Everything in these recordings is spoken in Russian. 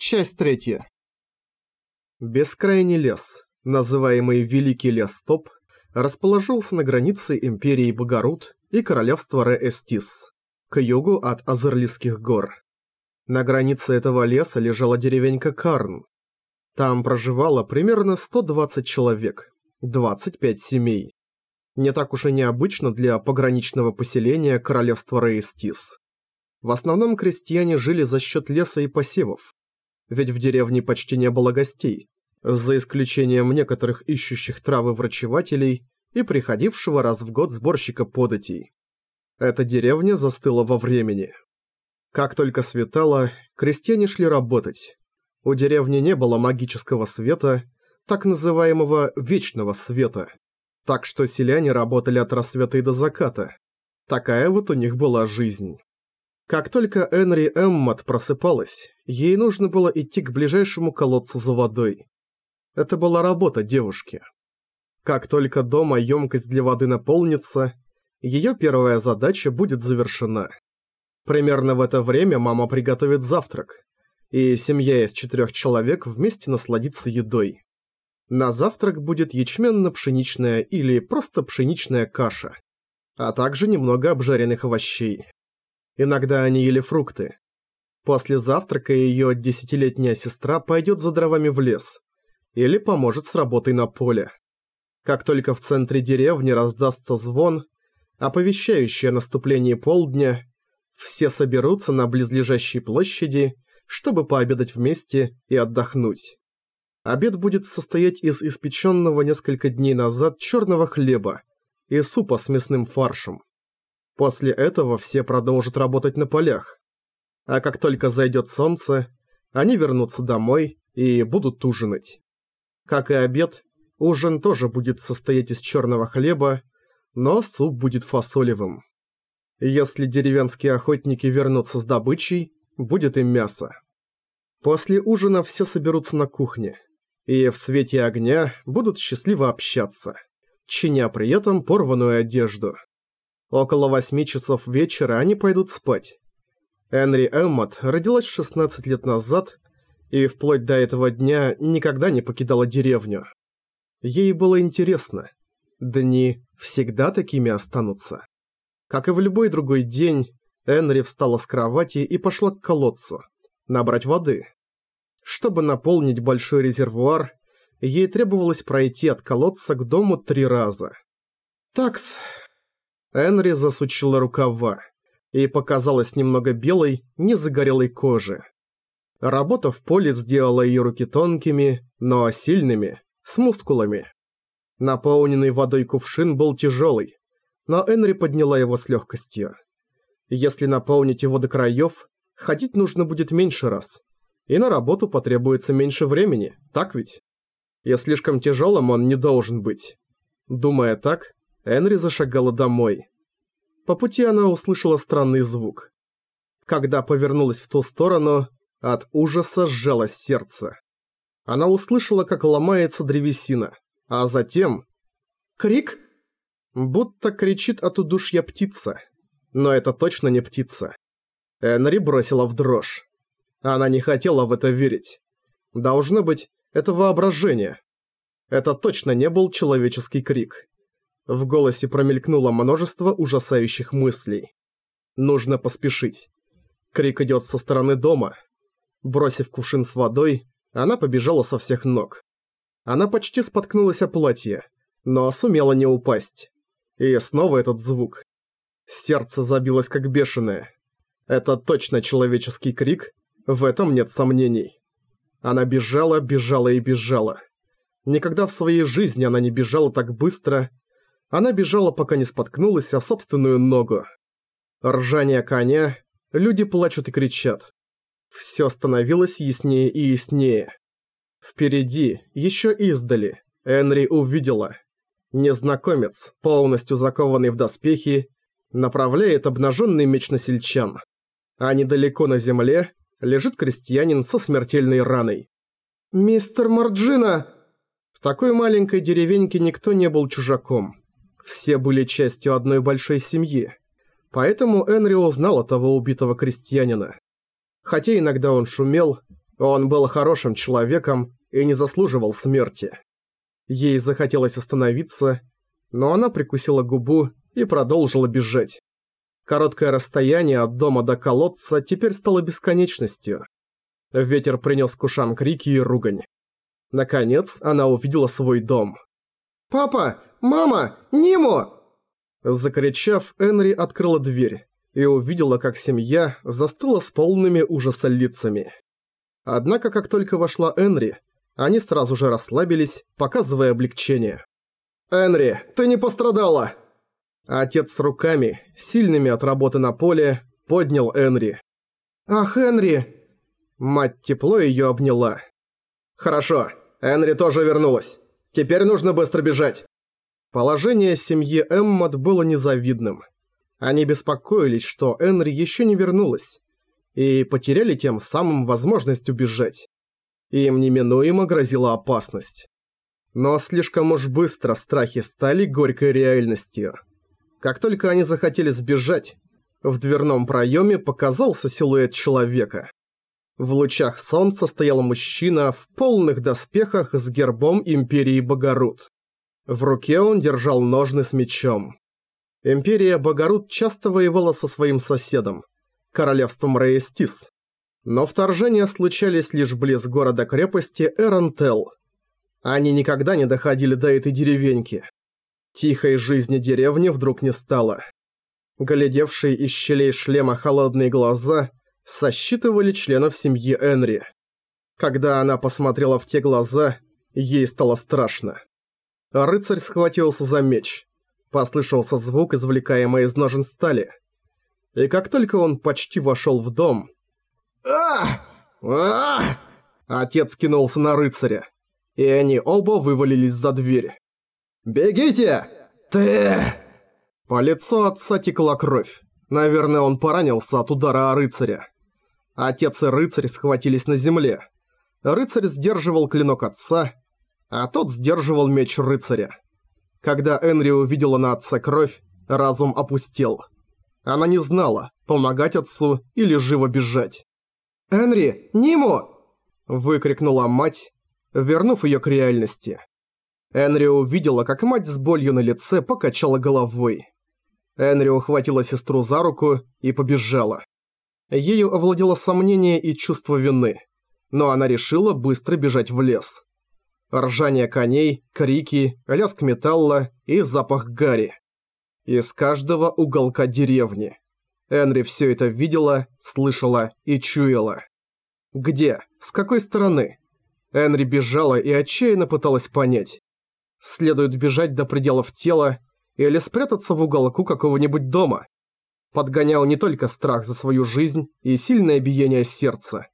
Часть третья. Бескрайний лес, называемый Великий лес Топ, расположился на границе Империи Богорут и Королевства Ре-Эстис, к югу от Азерлийских гор. На границе этого леса лежала деревенька Карн. Там проживало примерно 120 человек, 25 семей. Не так уж и необычно для пограничного поселения Королевства Ре-Эстис. В основном крестьяне жили за счет леса и посевов, ведь в деревне почти не было гостей, за исключением некоторых ищущих травы врачевателей и приходившего раз в год сборщика податей. Эта деревня застыла во времени. Как только светало, крестьяне шли работать. У деревни не было магического света, так называемого «вечного света». Так что селяне работали от рассвета и до заката. Такая вот у них была жизнь. Как только Энри Эммот просыпалась, ей нужно было идти к ближайшему колодцу за водой. Это была работа девушки. Как только дома емкость для воды наполнится, ее первая задача будет завершена. Примерно в это время мама приготовит завтрак, и семья из четырех человек вместе насладится едой. На завтрак будет ячменно-пшеничная или просто пшеничная каша, а также немного обжаренных овощей. Иногда они ели фрукты. После завтрака ее десятилетняя сестра пойдет за дровами в лес или поможет с работой на поле. Как только в центре деревни раздастся звон, оповещающий о наступлении полдня, все соберутся на близлежащей площади, чтобы пообедать вместе и отдохнуть. Обед будет состоять из испеченного несколько дней назад черного хлеба и супа с мясным фаршем. После этого все продолжат работать на полях. А как только зайдет солнце, они вернутся домой и будут ужинать. Как и обед, ужин тоже будет состоять из черного хлеба, но суп будет фасолевым. Если деревенские охотники вернутся с добычей, будет им мясо. После ужина все соберутся на кухне, и в свете огня будут счастливо общаться, чиня при этом порванную одежду. Около восьми часов вечера они пойдут спать. Энри Эммот родилась 16 лет назад и вплоть до этого дня никогда не покидала деревню. Ей было интересно. Дни всегда такими останутся. Как и в любой другой день, Энри встала с кровати и пошла к колодцу, набрать воды. Чтобы наполнить большой резервуар, ей требовалось пройти от колодца к дому три раза. «Такс, Энри засучила рукава и показалась немного белой, незагорелой кожи. Работа в поле сделала ее руки тонкими, но сильными, с мускулами. Наполненный водой кувшин был тяжелый, но Энри подняла его с легкостью. Если наполнить его до краев, ходить нужно будет меньше раз. И на работу потребуется меньше времени, так ведь? И слишком тяжелым он не должен быть. Думая так, Энри зашагала домой. По пути она услышала странный звук. Когда повернулась в ту сторону, от ужаса сжалось сердце. Она услышала, как ломается древесина, а затем... Крик? Будто кричит от удушья птица. Но это точно не птица. Энри бросила в дрожь. Она не хотела в это верить. Должно быть, это воображение. Это точно не был человеческий крик. В голосе промелькнуло множество ужасающих мыслей. Нужно поспешить. Крик идет со стороны дома. Бросив кувшин с водой, она побежала со всех ног. Она почти споткнулась о платье, но сумела не упасть. И снова этот звук. Сердце забилось как бешеное. Это точно человеческий крик, в этом нет сомнений. Она бежала, бежала и бежала. Никогда в своей жизни она не бежала так быстро, она бежала, пока не споткнулась о собственную ногу. Ржание коня, люди плачут и кричат. Все становилось яснее и яснее. Впереди, еще издали, Энри увидела. Незнакомец, полностью закованный в доспехи, направляет обнаженный меч на сельчан. А недалеко на земле лежит крестьянин со смертельной раной. «Мистер Марджина!» В такой маленькой деревеньке никто не был чужаком. Все были частью одной большой семьи. Поэтому Энри узнал того убитого крестьянина. Хотя иногда он шумел, Он был хорошим человеком и не заслуживал смерти. Ей захотелось остановиться, но она прикусила губу и продолжила бежать. Короткое расстояние от дома до колодца теперь стало бесконечностью. Ветер принес к ушам крики и ругань. Наконец, она увидела свой дом. «Папа! Мама! Ниму!» Закричав, Энри открыла дверь и увидела, как семья застыла с полными ужаса лицами. Однако, как только вошла Энри, они сразу же расслабились, показывая облегчение. «Энри, ты не пострадала!» Отец с руками, сильными от работы на поле, поднял Энри. «Ах, Энри!» Мать тепло её обняла. «Хорошо, Энри тоже вернулась. Теперь нужно быстро бежать». Положение семьи Эммот было незавидным. Они беспокоились, что Энри ещё не вернулась, и потеряли тем самым возможность убежать. Им неминуемо грозила опасность. Но слишком уж быстро страхи стали горькой реальностью. Как только они захотели сбежать, в дверном проеме показался силуэт человека. В лучах солнца стоял мужчина в полных доспехах с гербом Империи Богород. В руке он держал ножны с мечом. Империя Богород часто воевала со своим соседом, королевством Рейстис. Но вторжения случались лишь близ города-крепости Эрантел. Они никогда не доходили до этой деревеньки. Тихой жизни деревни вдруг не стало. Глядевшие из щелей шлема холодные глаза сосчитывали членов семьи Энри. Когда она посмотрела в те глаза, ей стало страшно. Рыцарь схватился за меч. Послышался звук, извлекаемый из ножен стали. И как только он почти вошел в дом... а Отец кинулся на рыцаря, и они оба вывалились за дверь. «Бегите! Ты...» По лицу отца текла кровь. Наверное, он поранился от удара о рыцаря. Отец и рыцарь схватились на земле. Рыцарь сдерживал клинок отца, а тот сдерживал меч рыцаря. Когда Энри увидела на отца кровь, разум опустел. Она не знала, помогать отцу или живо бежать. «Энри, Ниму!» – выкрикнула мать, вернув ее к реальности. Энри увидела, как мать с болью на лице покачала головой. Энри ухватила сестру за руку и побежала. Ею овладело сомнение и чувство вины, но она решила быстро бежать в лес. Ржание коней, крики, лязг металла и запах гари. Из каждого уголка деревни. Энри все это видела, слышала и чуяла. Где? С какой стороны? Энри бежала и отчаянно пыталась понять. Следует бежать до пределов тела или спрятаться в уголку какого-нибудь дома подгонял не только страх за свою жизнь и сильное биение сердца.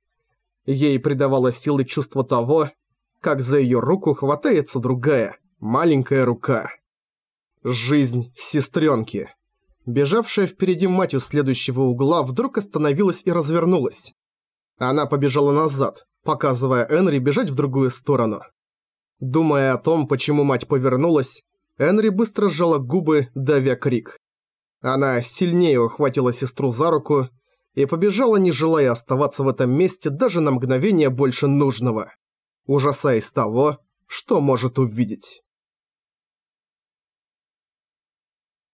Ей придавало силы чувство того, как за ее руку хватается другая, маленькая рука. Жизнь сестренки. Бежавшая впереди мать у следующего угла вдруг остановилась и развернулась. Она побежала назад, показывая Энри бежать в другую сторону. Думая о том, почему мать повернулась, Энри быстро сжала губы, давя крик. Она сильнее ухватила сестру за руку и побежала, не желая оставаться в этом месте даже на мгновение больше нужного, ужасаясь того, что может увидеть.